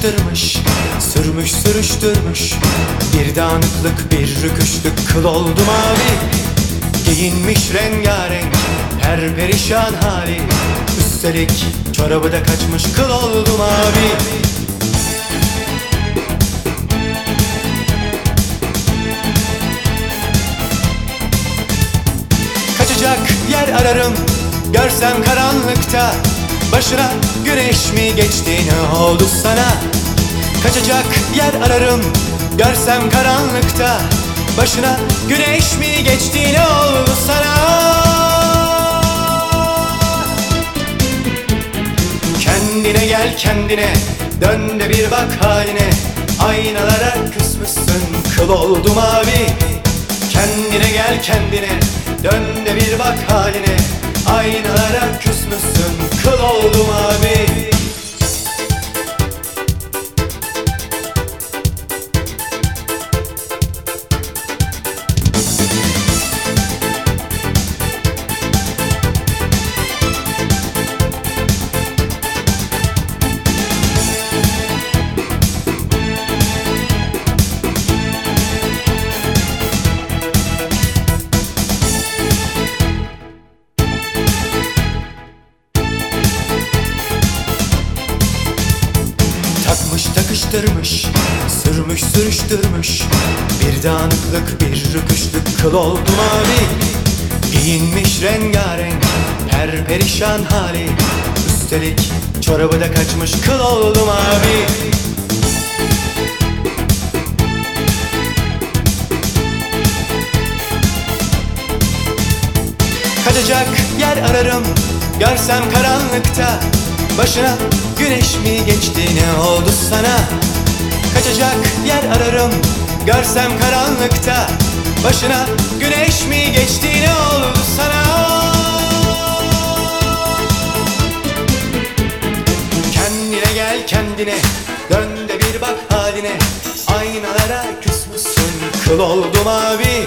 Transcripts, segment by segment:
Sürmüş sürüştürmüş. Bir dağınıklık bir rüküşlük Kıl oldu mavi. Giyinmiş rengarenk Her perişan hali. Üstelik çorabı da kaçmış Kıl oldu mavi. Kaçacak yer ararım Görsem karanlıkta Başına güneş mi geçti ne oldu sana? Kaçacak yer ararım Görsem karanlıkta. Başına güneş mi geçti ne oldu sana? Kendine gel kendine Dön de bir bak haline. Aynalara küsmüşsün Kıl oldu mavi Kendine gel kendine Dön de bir bak haline Aynalara küsmüşsün. Kıl oldu mavi Takıştırmış Sürmüş sürüştürmüş. Bir dağınıklık bir rüküşlük Kıl oldu mavi Giyinmiş rengarenk Her perişan hali. Üstelik çorabı da kaçmış Kıl oldu mavi Kaçacak yer ararım Görsem karanlıkta. Başına güneş mi geçti ne oldu sana Kaçacak yer ararım. Görsem karanlıkta Başına güneş mi geçti ne oldu sana? Kendine gel kendine Dön de bir bak haline. Aynalara küsmüşsün Kıl oldu mavi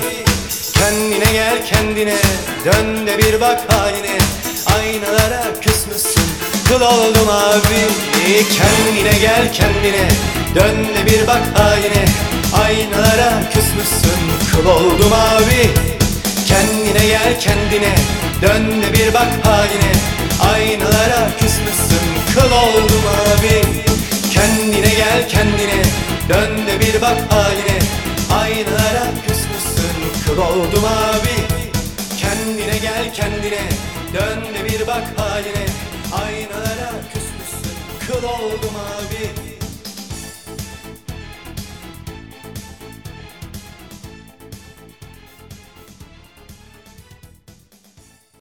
Kendine gel kendine Dön de bir bak haline. Aynalara küsmüşsün Kıl oldu mavi Kendine gel kendine. Dön de bir bak haline. Aynalara küsmüşsün Kıl oldu mavi Kendine gel kendine. Dön de bir bak haline. Aynalara küsmüşsün Kıl oldu mavi Kendine gel kendine. Dön de bir bak haline. Aynalara küsmüşsün Kıl oldu mavi Kendine gel kendine. Dön de bir bak haline Aynalara küsmüşsün. Kıl oldu mavi